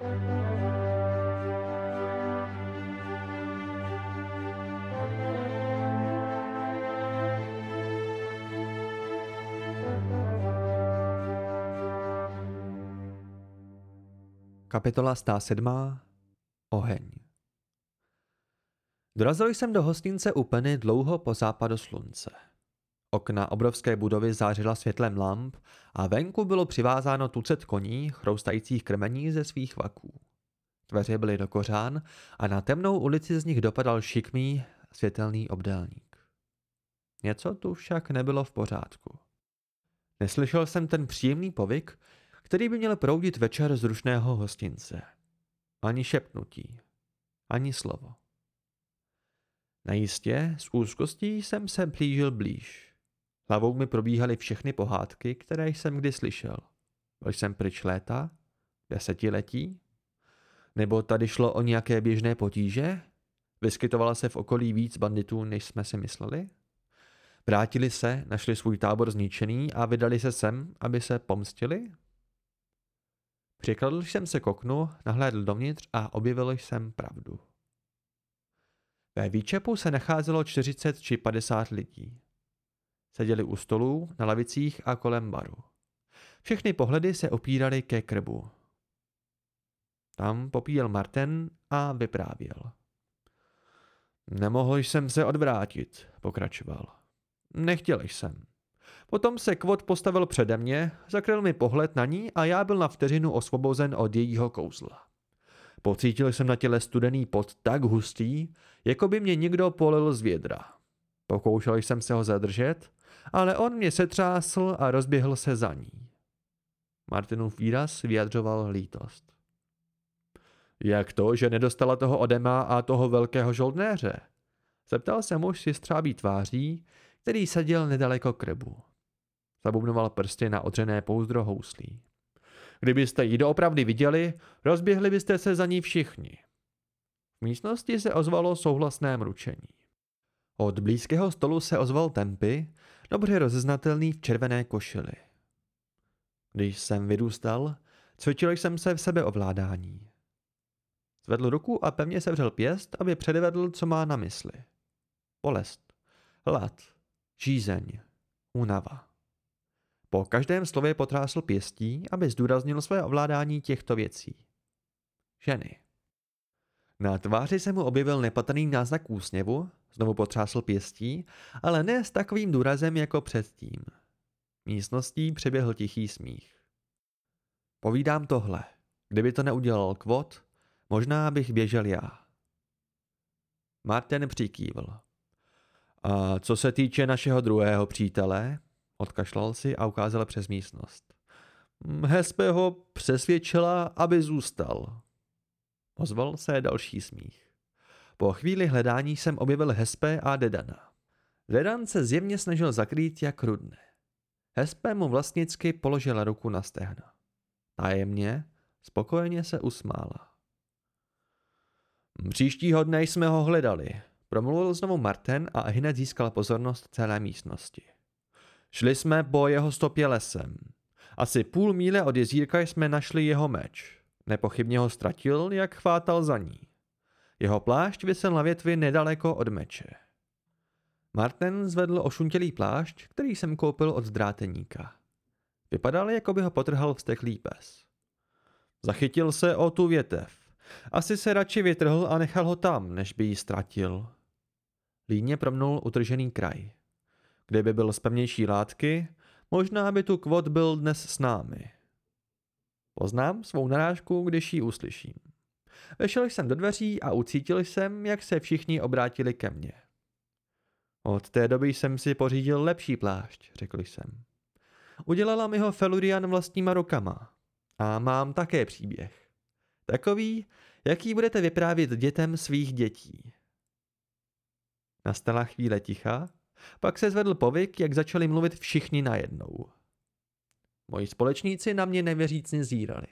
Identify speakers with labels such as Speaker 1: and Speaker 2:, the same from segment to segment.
Speaker 1: Kapitola 107. Oheň Dorazil jsem do hostince Upeny dlouho po západu slunce. Okna obrovské budovy zářila světlem lamp a venku bylo přivázáno tucet koní, chroustajících krmení ze svých vaků. Dveře byly do kořán a na temnou ulici z nich dopadal šikmý, světelný obdélník. Něco tu však nebylo v pořádku. Neslyšel jsem ten příjemný povyk, který by měl proudit večer z rušného hostince. Ani šepnutí, ani slovo. Najistě s úzkostí jsem se plížil blíž. Hlavou mi probíhaly všechny pohádky, které jsem kdy slyšel. Byl jsem pryč léta? Desetiletí? Nebo tady šlo o nějaké běžné potíže? Vyskytovala se v okolí víc banditů, než jsme si mysleli? Vrátili se, našli svůj tábor zničený a vydali se sem, aby se pomstili? Přikladl jsem se k oknu, nahlédl dovnitř a objevil jsem pravdu. Ve výčepu se nacházelo 40 či 50 lidí. Seděli u stolů, na lavicích a kolem baru. Všechny pohledy se opíraly ke krbu. Tam popíjel Martin a vyprávěl. Nemohl jsem se odvrátit, pokračoval. Nechtěl jsem. Potom se Kvot postavil přede mě, zakryl mi pohled na ní a já byl na vteřinu osvobozen od jejího kouzla. Pocítil jsem na těle studený pot tak hustý, jako by mě někdo polil z vědra. Pokoušel jsem se ho zadržet, ale on mě setřásl a rozběhl se za ní. Martinův výraz vyjadřoval lítost. Jak to, že nedostala toho odema a toho velkého žoldnéře? Zeptal se muž si střábí tváří, který seděl nedaleko krbu. Zabubnoval prsty na odřené pouzdro houslí. Kdybyste ji doopravdy viděli, rozběhli byste se za ní všichni. V místnosti se ozvalo souhlasné mručení. Od blízkého stolu se ozval Tempy, dobře rozeznatelný v červené košili. Když jsem vyrůstal, cvičil jsem se v sebeovládání. Zvedl ruku a pevně sevřel pěst, aby předvedl, co má na mysli. Bolest, hlad, žízeň, únava. Po každém slově potrásl pěstí, aby zdůraznil své ovládání těchto věcí. Ženy. Na tváři se mu objevil nepatrný náznak úsměvu, znovu potřásl pěstí, ale ne s takovým důrazem jako předtím. Místností přeběhl tichý smích. Povídám tohle. Kdyby to neudělal kvot, možná bych běžel já. Martin přikývl. A co se týče našeho druhého přítele, Odkašlal si a ukázal přes místnost. Hespe ho přesvědčila, aby zůstal. Ozval se další smích. Po chvíli hledání jsem objevil Hespe a Dedana. Dedan se zjevně snažil zakrýt, jak rudne. Hespe mu vlastnicky položila ruku na stehna. Tajemně, spokojeně se usmála. Příštího dne jsme ho hledali, promluvil znovu Martin a hned získal pozornost celé místnosti. Šli jsme po jeho stopě lesem. Asi půl míle od jezírka jsme našli jeho meč. Nepochybně ho ztratil, jak chvátal za ní. Jeho plášť vysel na větvi nedaleko od meče. Martin zvedl ošuntělý plášť, který jsem koupil od dráteníka. Vypadal, jako by ho potrhal vsteklý pes. Zachytil se o tu větev. Asi se radši vytrhl a nechal ho tam, než by ji ztratil. Líně promnul utržený kraj. Kdyby byl z pevnější látky, možná by tu kvot byl dnes s námi. Poznám svou narážku, když ji uslyším. Vešel jsem do dveří a ucítil jsem, jak se všichni obrátili ke mně. Od té doby jsem si pořídil lepší plášť, řekl jsem. Udělala mi ho Felurian vlastníma rukama. A mám také příběh. Takový, jaký budete vyprávět dětem svých dětí. Nastala chvíle ticha pak se zvedl povyk, jak začali mluvit všichni najednou. Moji společníci na mě nevěřícně zírali.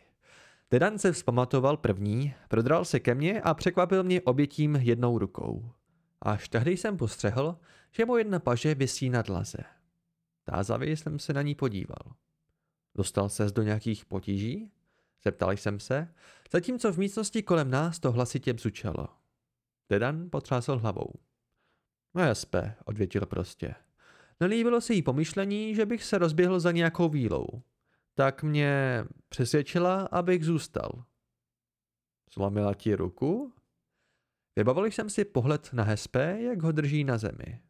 Speaker 1: Tedan se vzpamatoval první, prodral se ke mně a překvapil mě obětím jednou rukou. Až tehdy jsem postřehl, že mu jedna paže vysí na dlaze. Tázavě jsem se na ní podíval. Dostal ses do nějakých potíží? Zeptal jsem se, zatímco v místnosti kolem nás to hlasitě bzučelo. Dedan potřásl hlavou. No jaspe, odvětil prostě. Nelíbilo se jí pomyšlení, že bych se rozběhl za nějakou vílou. Tak mě přesvědčila, abych zůstal. Zlomila ti ruku? Vybavil jsem si pohled na Hespe, jak ho drží na zemi.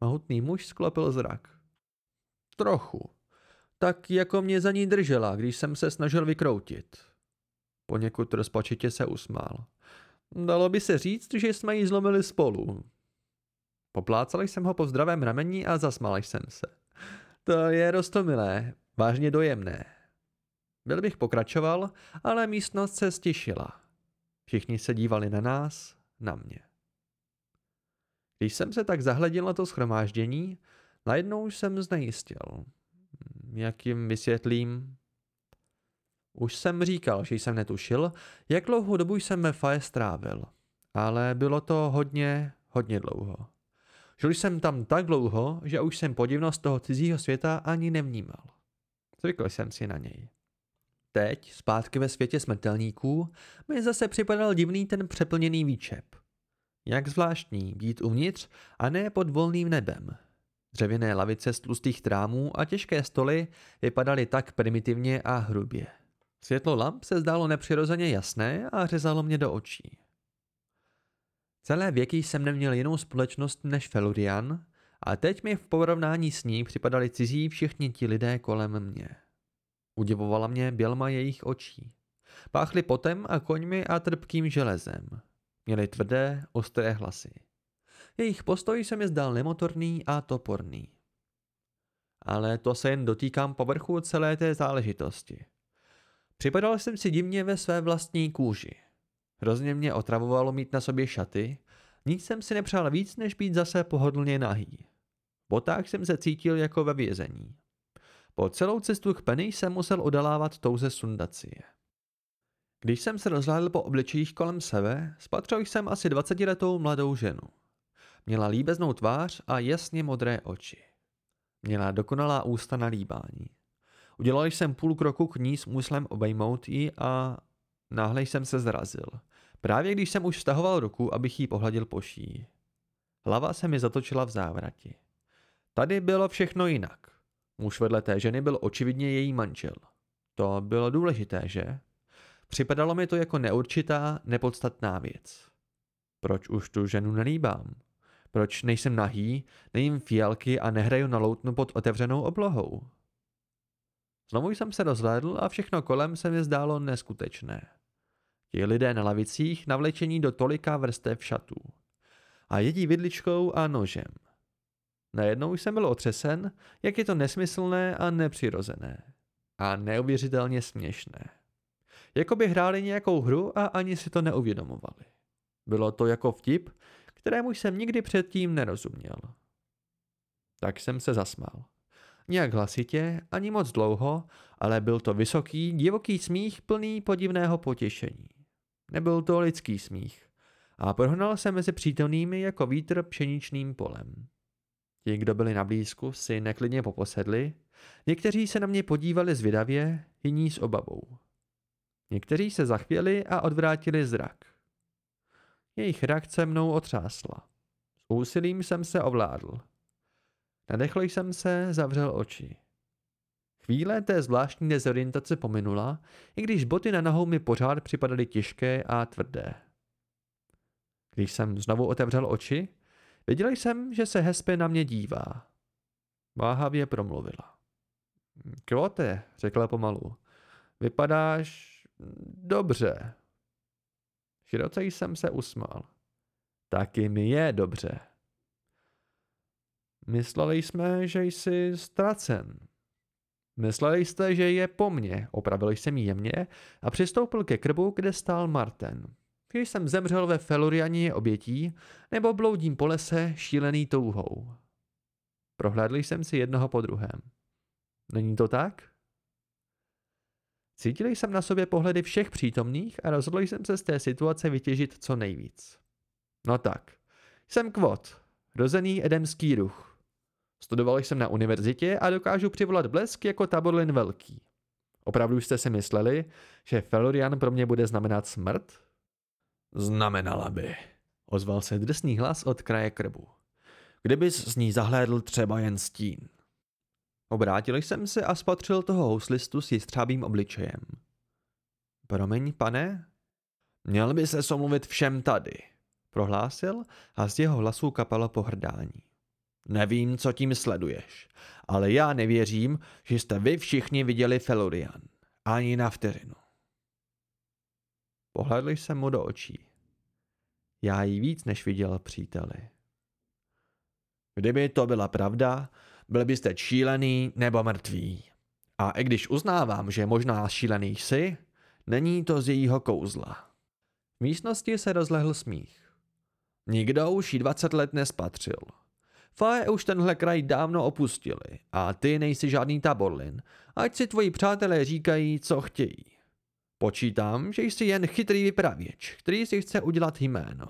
Speaker 1: Mahutný muž sklopil zrak. Trochu. Tak jako mě za ní držela, když jsem se snažil vykroutit. Poněkud rozpačitě se usmál. Dalo by se říct, že jsme ji zlomili spolu. Poplácal jsem ho po zdravém rameni a zasmál jsem se. To je rostomilé, vážně dojemné. Byl bych pokračoval, ale místnost se stišila. Všichni se dívali na nás, na mě. Když jsem se tak zahledil na to schromáždění, najednou jsem znejistil. Jak jim vysvětlím? Už jsem říkal, že jsem netušil, jak dlouhou dobu jsem ve Faje strávil. Ale bylo to hodně, hodně dlouho. Žil jsem tam tak dlouho, že už jsem podivnost toho cizího světa ani nevnímal. Zvykl jsem si na něj. Teď, zpátky ve světě smrtelníků, mi zase připadal divný ten přeplněný výčep. Jak zvláštní být uvnitř a ne pod volným nebem. Dřevěné lavice z tlustých trámů a těžké stoly vypadaly tak primitivně a hrubě. Světlo lamp se zdálo nepřirozeně jasné a řezalo mě do očí. Celé věky jsem neměl jinou společnost než Felurian a teď mi v porovnání s ní připadali cizí všichni ti lidé kolem mě. Udivovala mě bělma jejich očí. Páchli potem a koňmi a trpkým železem. Měli tvrdé, ostré hlasy. Jejich postoj se mi zdál nemotorný a toporný. Ale to se jen dotýkám povrchu celé té záležitosti. Připadal jsem si divně ve své vlastní kůži. Hrozně mě otravovalo mít na sobě šaty, nic jsem si nepřál víc, než být zase pohodlně nahý. V jsem se cítil jako ve vězení. Po celou cestu k Penny jsem musel odalávat touze sundacie. Když jsem se rozhlédl po obličejích kolem sebe, spatřil jsem asi 20-letou mladou ženu. Měla líbeznou tvář a jasně modré oči. Měla dokonalá ústa na líbání. Udělal jsem půl kroku k ní s úmyslem obejmout ji a náhle jsem se zrazil. Právě když jsem už vztahoval ruku, abych jí pohladil po šíji. Hlava se mi zatočila v závrati. Tady bylo všechno jinak. Muž vedle té ženy byl očividně její manžel. To bylo důležité, že? Připadalo mi to jako neurčitá, nepodstatná věc. Proč už tu ženu nelíbám? Proč nejsem nahý, nejím fialky a nehraju na loutnu pod otevřenou oblohou? Znovu jsem se rozhlédl a všechno kolem se mi zdálo neskutečné. Ti lidé na lavicích navlečení do tolika vrstev šatů. A jedí vidličkou a nožem. Najednou jsem byl otřesen, jak je to nesmyslné a nepřirozené. A neuvěřitelně směšné. Jako by hráli nějakou hru a ani si to neuvědomovali. Bylo to jako vtip, kterému jsem nikdy předtím nerozuměl. Tak jsem se zasmál. Nějak hlasitě, ani moc dlouho, ale byl to vysoký, divoký smích plný podivného potěšení. Nebyl to lidský smích. A prohnal se mezi přítomnými jako vítr pšeničným polem. Ti, kdo byli na blízku, si neklidně poposedli, někteří se na mě podívali zvědavě, jiní s obavou. Někteří se zachvěli a odvrátili zrak. Jejich reakce mnou otřásla. S úsilím jsem se ovládl. Nadechl jsem se, zavřel oči. Chvíle té zvláštní dezorientace pominula, i když boty na nohou mi pořád připadaly těžké a tvrdé. Když jsem znovu otevřel oči, viděl jsem, že se Hespe na mě dívá. Váhavě promluvila. Kvote, řekla pomalu, vypadáš dobře. Široce jsem se usmál. Taky mi je dobře. Mysleli jsme, že jsi ztracen. Mysleli jste, že je po mně, opravil jsem jemně a přistoupil ke krbu, kde stál Marten. Když jsem zemřel ve Felurianě obětí, nebo bloudím po lese šílený touhou. Prohlédl jsem si jednoho po druhém. Není to tak? Cítil jsem na sobě pohledy všech přítomných a rozhodl jsem se z té situace vytěžit co nejvíc. No tak, jsem Kvot, rozený edemský ruch. Studoval jsem na univerzitě a dokážu přivolat blesk jako Taborlin velký. Opravdu jste si mysleli, že Felurian pro mě bude znamenat smrt? Znamenala by, ozval se drsný hlas od kraje krbu. Kdybys z ní zahlédl třeba jen stín. Obrátil jsem se a spatřil toho houslistu s jistřábým obličejem. Promiň, pane? Měl by se somluvit všem tady, prohlásil a z jeho hlasu kapalo pohrdání. Nevím, co tím sleduješ, ale já nevěřím, že jste vy všichni viděli Felurian. Ani na vteřinu. Pohledl jsem mu do očí. Já ji víc než viděl příteli. Kdyby to byla pravda, byl byste šílený nebo mrtvý. A i když uznávám, že možná šílený jsi, není to z jejího kouzla. V místnosti se rozlehl smích. Nikdo už jí 20 let nespatřil. Faje už tenhle kraj dávno opustili a ty nejsi žádný taborlin, ať si tvoji přátelé říkají, co chtějí. Počítám, že jsi jen chytrý vypravěč, který si chce udělat jméno.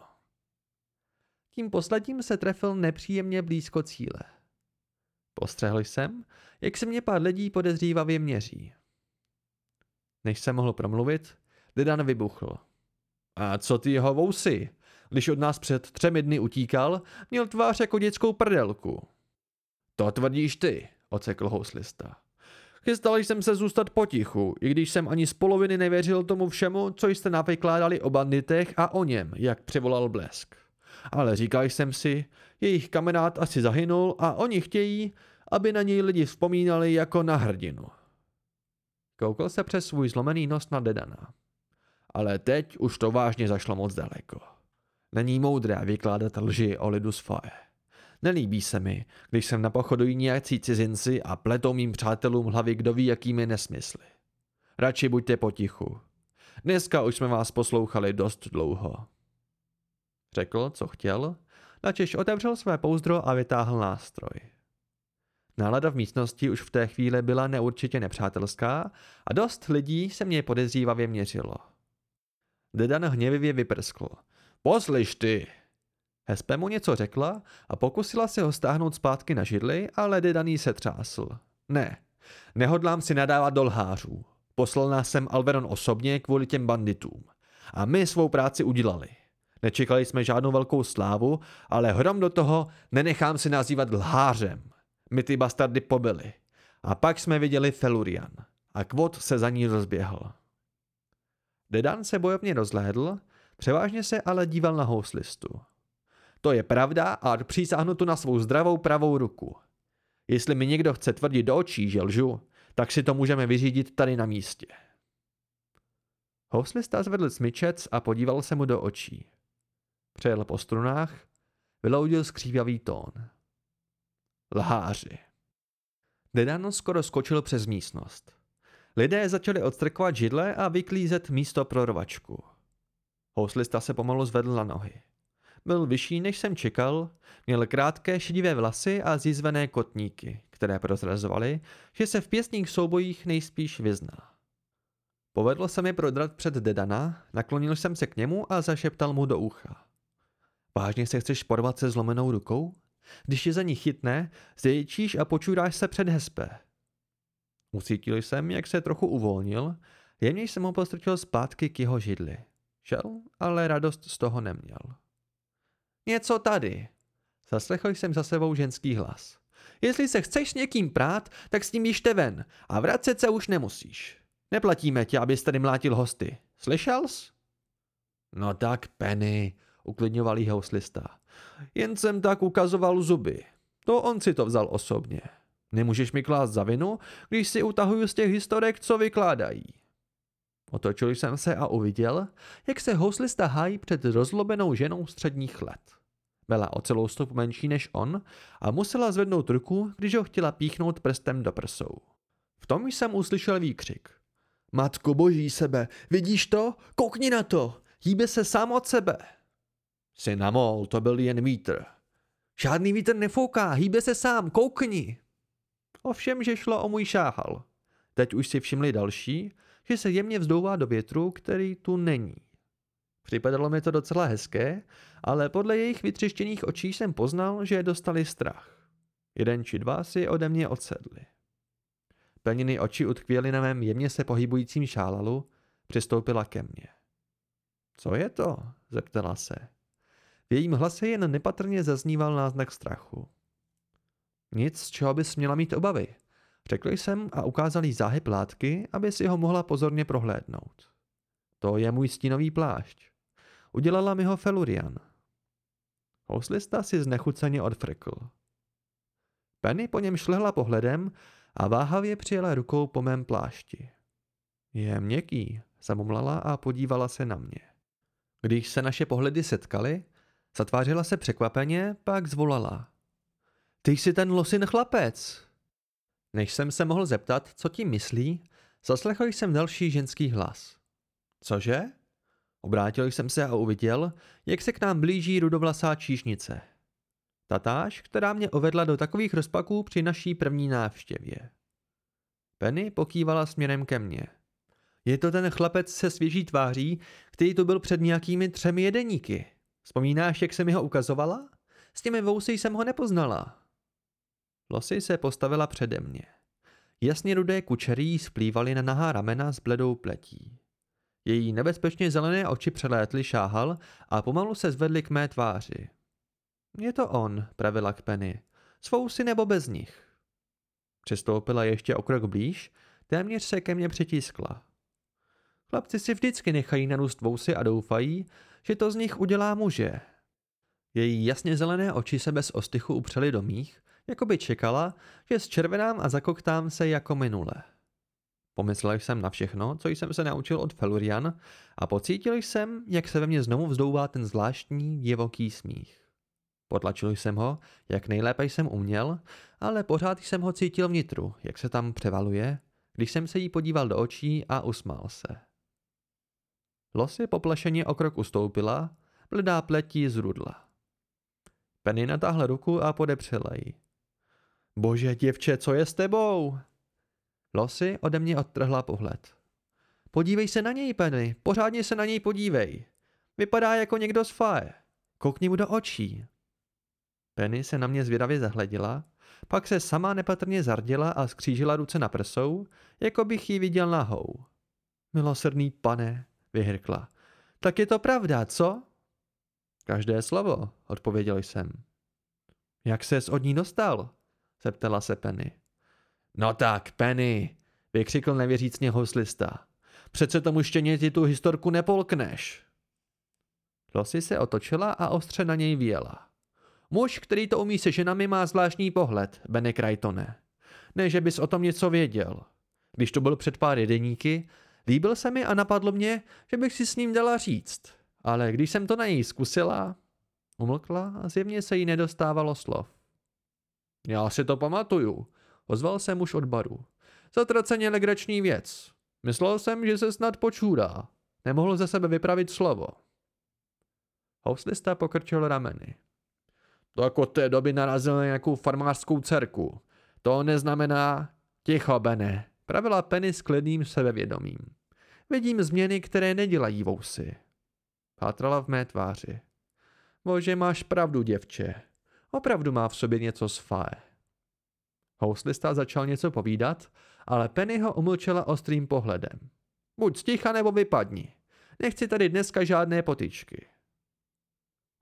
Speaker 1: Tím posledním se trefil nepříjemně blízko cíle. Postřehl jsem, jak se mě pár lidí podezřívavě měří. Než jsem mohl promluvit, Dedan vybuchl. A co ty jeho vousy? Když od nás před třemi dny utíkal, měl tvář jako dětskou prdelku. To tvrdíš ty, ocekl houslista. Chystal jsem se zůstat potichu, i když jsem ani z poloviny nevěřil tomu všemu, co jste navykládali o banditech a o něm, jak přivolal blesk. Ale říkal jsem si, jejich kamarád asi zahynul a oni chtějí, aby na něj lidi vzpomínali jako na hrdinu. Koukal se přes svůj zlomený nos na Dedana. Ale teď už to vážně zašlo moc daleko. Není moudré vykládat lži o lidu svoje. Nelíbí se mi, když jsem na pochodu nějací cizinci a pletou mým přátelům hlavy kdo ví jakými nesmysly. Radši buďte potichu. Dneska už jsme vás poslouchali dost dlouho. Řekl, co chtěl, načež otevřel své pouzdro a vytáhl nástroj. Nálada v místnosti už v té chvíli byla neurčitě nepřátelská a dost lidí se mě podezřívavě měřilo. Dedan hněvivě vyprskl. Poslyš ty! Hespe mu něco řekla a pokusila se ho stáhnout zpátky na židli, ale Dedaný se třásl. Ne, nehodlám si nadávat do lhářů. Poslal nás sem Alveron osobně kvůli těm banditům. A my svou práci udělali. Nečekali jsme žádnou velkou slávu, ale hrom do toho nenechám si nazývat lhářem. My ty bastardy pobili. A pak jsme viděli Felurian. A Kvot se za ní rozběhl. Dedan se bojovně rozhlédl, převážně se ale díval na houslistu. To je pravda a přísáhnu tu na svou zdravou pravou ruku. Jestli mi někdo chce tvrdit do očí, že lžu, tak si to můžeme vyřídit tady na místě. Houslista zvedl smyčec a podíval se mu do očí. Přejel po strunách, vyloudil skřívavý tón. Lháři. Dedano skoro skočil přes místnost. Lidé začali odstrkovat židle a vyklízet místo pro rovačku. Houslista se pomalu zvedl na nohy. Byl vyšší, než jsem čekal, měl krátké šedivé vlasy a zjizvené kotníky, které prozrazovaly, že se v pěstních soubojích nejspíš vyzná. Povedlo se mi prodrat před Dedana, naklonil jsem se k němu a zašeptal mu do ucha. Vážně se chceš porvat se zlomenou rukou? Když je za ní chytne, zjejčíš a počuráš se před hespe. Ucítil jsem, jak se trochu uvolnil, jemně jsem ho postrčil zpátky k jeho židli. Šel, ale radost z toho neměl. Něco tady. Zaslechl jsem za sebou ženský hlas. Jestli se chceš s někým prát, tak s ním jište ven a vracet se už nemusíš. Neplatíme tě, abys tady mlátil hosty. Slyšel jsi? No tak, Penny, uklidňoval jí houslista. Jen jsem tak ukazoval zuby. To on si to vzal osobně. Nemůžeš mi klást za vinu, když si utahuju z těch historek, co vykládají. Otočil jsem se a uviděl, jak se houslista hájí před rozlobenou ženou středních let. Byla o celou stopu menší než on a musela zvednout ruku, když ho chtěla píchnout prstem do prsou. V tom jsem uslyšel výkřik. Matko boží sebe, vidíš to? Koukni na to! Hýbe se sám od sebe. Synamol, to byl jen vítr. Žádný vítr nefouká, hýbe se sám, koukni. Ovšem, že šlo o můj šáhal. Teď už si všimli další, že se jemně vzdouvá do větru, který tu není. Připadalo mi to docela hezké, ale podle jejich vytřištěných očí jsem poznal, že dostali strach. Jeden či dva si ode mě odsedli. Peniny oči utkvěly na mém jemně se pohybujícím šálalu, přistoupila ke mně. Co je to? zeptala se. V jejím hlase jen nepatrně zazníval náznak strachu. Nic, z čeho bys měla mít obavy. Řekl jsem a ukázal jí záhyb látky, aby si ho mohla pozorně prohlédnout. To je můj stínový plášť. Udělala mi ho Felurian. Houslista si znechuceně odfrkl. Penny po něm šlehla pohledem a váhavě přijela rukou po mém plášti. Je měkký, zamumlala a podívala se na mě. Když se naše pohledy setkaly, zatvářila se překvapeně, pak zvolala. Ty jsi ten losin chlapec. Než jsem se mohl zeptat, co tím myslí, zaslechl jsem další ženský hlas. Cože? Obrátil jsem se a uviděl, jak se k nám blíží rudovlasá číšnice. Tatáž, která mě uvedla do takových rozpaků při naší první návštěvě. Penny pokývala směrem ke mně. Je to ten chlapec se svěží tváří, který tu byl před nějakými třemi jedeníky. Vzpomínáš, jak se mi ho ukazovala? S těmi vousy jsem ho nepoznala. Losy se postavila přede mě. Jasně rudé kučerí splývaly na nahá ramena s bledou pletí. Její nebezpečně zelené oči přelétly šáhal a pomalu se zvedly k mé tváři. Je to on, pravila k Penny. Svou si nebo bez nich. Přistoupila ještě o krok blíž, téměř se ke mně přitiskla. Chlapci si vždycky nechají narůst vousy a doufají, že to z nich udělá muže. Její jasně zelené oči se bez ostychu upřely do mých, jako by čekala, že s červenám a zakoktám se jako minule. Pomyslel jsem na všechno, co jsem se naučil od Felurian a pocítil jsem, jak se ve mně znovu vzdouvá ten zvláštní divoký smích. Potlačil jsem ho, jak nejlépe jsem uměl, ale pořád jsem ho cítil vnitru, jak se tam převaluje, když jsem se jí podíval do očí a usmál se. Losy poplešeně o krok ustoupila, bledá pletí zrudla. Penny natáhla ruku a podepřela ji. Bože, děvče, co je s tebou? Losy ode mě odtrhla pohled. Podívej se na něj, Penny, pořádně se na něj podívej. Vypadá jako někdo z fae. Koukni mu do očí. Penny se na mě zvědavě zahledila, pak se sama nepatrně zardila a skřížila ruce na prsou, jako bych ji viděl nahou. Milosrdný pane, vyhrkla. Tak je to pravda, co? Každé slovo, odpověděl jsem. Jak ses od ní dostal? Zeptala se Penny. No tak, Penny, vykřikl nevěřícně houslista. Přece tomu štěně tu historku nepolkneš. Losy se otočila a ostře na něj věla. Muž, který to umí se ženami, má zvláštní pohled, Benny Crichtone. Ne, že bys o tom něco věděl. Když to byl před pár jedeníky, líbil se mi a napadlo mě, že bych si s ním dala říct. Ale když jsem to na něj zkusila, umlkla a zjevně se jí nedostávalo slov. Já si to pamatuju, ozval se muž od baru. Zatraceně legrační věc. Myslel jsem, že se snad počůrá. Nemohl ze sebe vypravit slovo. Houslista pokrčil rameny. To jako té doby narazil na nějakou farmářskou dcerku. To neznamená ticho, Bene, pravila Penny s klidným sebevědomím. Vidím změny, které nedělají vousy. Pátrala v mé tváři. Bože, máš pravdu, děvče. Opravdu má v sobě něco z fae. Houslista začal něco povídat, ale Penny ho umlčela ostrým pohledem. Buď sticha nebo vypadni. Nechci tady dneska žádné potyčky.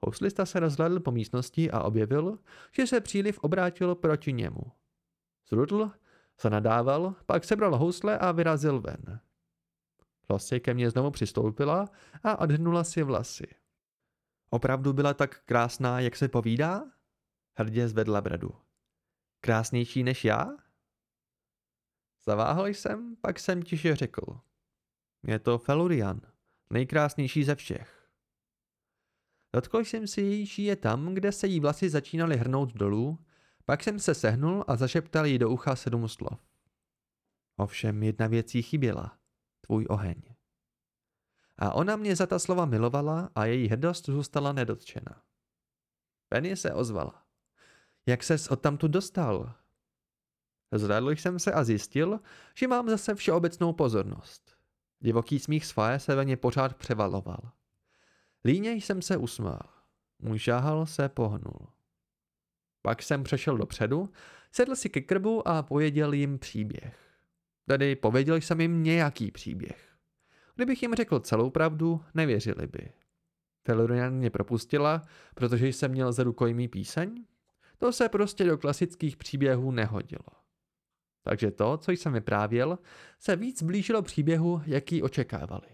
Speaker 1: Houslista se rozhledl po místnosti a objevil, že se příliv obrátil proti němu. Zrudl, se nadával, pak sebral housle a vyrazil ven. Losy ke mně znovu přistoupila a odhnula si vlasy. Opravdu byla tak krásná, jak se povídá? Hrdě zvedla bradu. Krásnější než já? Zaváhl jsem, pak jsem tiše řekl. Je to Felurian, nejkrásnější ze všech. Dotkl jsem si její šíje tam, kde se jí vlasy začínaly hrnout dolů, pak jsem se sehnul a zašeptal jí do ucha sedm slov. Ovšem jedna věc jí chyběla. Tvůj oheň. A ona mě za ta slova milovala a její hrdost zůstala nedotčena. Penny se ozvala. Jak ses odtamtu dostal? Zradl jsem se a zjistil, že mám zase všeobecnou pozornost. Divoký smích své se ve mně pořád převaloval. Líně jsem se usmál. Můj žáhal se pohnul. Pak jsem přešel dopředu, sedl si ke krbu a pojeděl jim příběh. Tedy pověděl jsem jim nějaký příběh. Kdybych jim řekl celou pravdu, nevěřili by. Felurian mě propustila, protože jsem měl za rukojmí píseň? To se prostě do klasických příběhů nehodilo. Takže to, co jsem vyprávěl, se víc blížilo příběhu, jaký očekávali.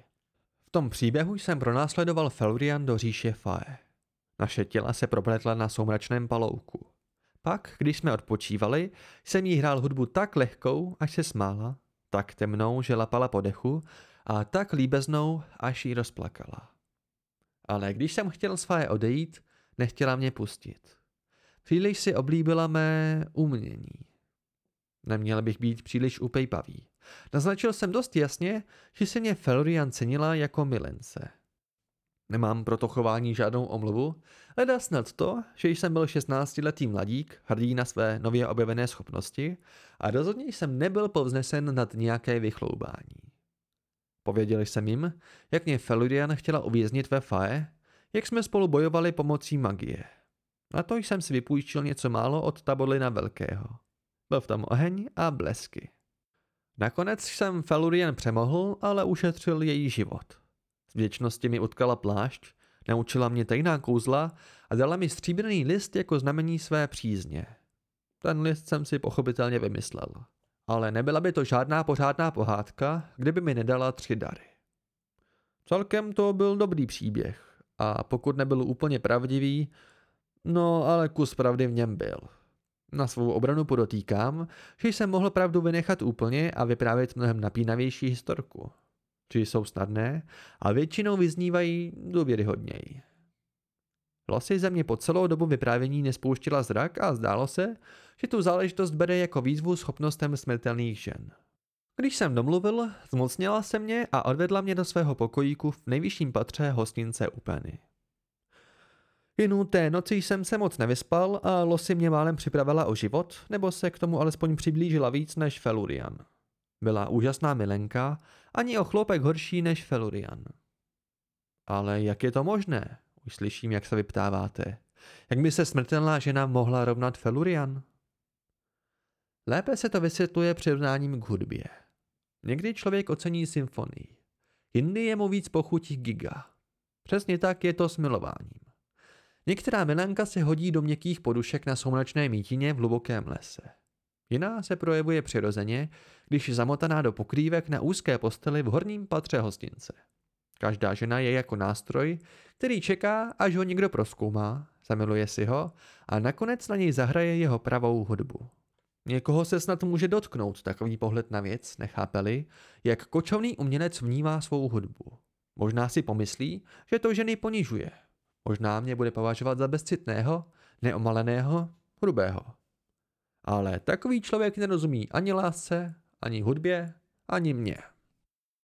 Speaker 1: V tom příběhu jsem pronásledoval Felurian do říše Fae. Naše těla se propletla na soumračném palouku. Pak, když jsme odpočívali, jsem jí hrál hudbu tak lehkou, až se smála, tak temnou, že lapala po dechu a tak líbeznou, až ji rozplakala. Ale když jsem chtěl své odejít, nechtěla mě pustit. Příliš si oblíbila mé umění. Neměl bych být příliš upejpavý. Naznačil jsem dost jasně, že se mě Felurian cenila jako milence. Nemám pro to chování žádnou omluvu, leda snad to, že jsem byl 16-letý mladík, hrdý na své nově objevené schopnosti a rozhodně jsem nebyl povznesen nad nějaké vychloubání. Pověděl jsem jim, jak mě Felurian chtěla uvěznit ve Fae, jak jsme spolu bojovali pomocí magie. Na to jsem si vypůjčil něco málo od Taborlina Velkého. Byl v tom oheň a blesky. Nakonec jsem Felurian přemohl, ale ušetřil její život. Z věčnosti mi utkala plášť, naučila mě tajná kouzla a dala mi stříbrný list jako znamení své přízně. Ten list jsem si pochopitelně vymyslel. Ale nebyla by to žádná pořádná pohádka, kdyby mi nedala tři dary. Celkem to byl dobrý příběh a pokud nebyl úplně pravdivý, no ale kus pravdy v něm byl. Na svou obranu podotýkám, že jsem mohl pravdu vynechat úplně a vyprávět mnohem napínavější historku. Či jsou snadné a většinou vyznívají důvěryhodněji. Losy ze mě po celou dobu vyprávění nespouštila zrak a zdálo se, že tu záležitost bere jako výzvu schopnostem smrtelných žen. Když jsem domluvil, zmocnila se mě a odvedla mě do svého pokojíku v nejvyšším patře hostince Upeny. Jinu té noci jsem se moc nevyspal a Losy mě málem připravila o život, nebo se k tomu alespoň přiblížila víc než Felurian. Byla úžasná milenka, ani o chlopek horší než Felurian. Ale jak je to možné? Už slyším, jak se vyptáváte. Jak by se smrtelná žena mohla rovnat Felurian? Lépe se to vysvětluje přirovnáním k hudbě. Někdy člověk ocení symfonii, jindy je mu víc pochutí giga. Přesně tak je to s milováním. Některá milenka se hodí do měkkých podušek na soumračné mítině v hlubokém lese. Jiná se projevuje přirozeně, když zamotaná do pokrývek na úzké posteli v horním patře hostince. Každá žena je jako nástroj, který čeká, až ho někdo proskoumá, zamiluje si ho a nakonec na něj zahraje jeho pravou hudbu. Někoho se snad může dotknout takový pohled na věc, nechápeli, jak kočovný umělec vnímá svou hudbu. Možná si pomyslí, že to ženy ponižuje. Možná mě bude považovat za bezcitného, neomaleného, hrubého. Ale takový člověk nerozumí ani lásce, ani hudbě, ani mě.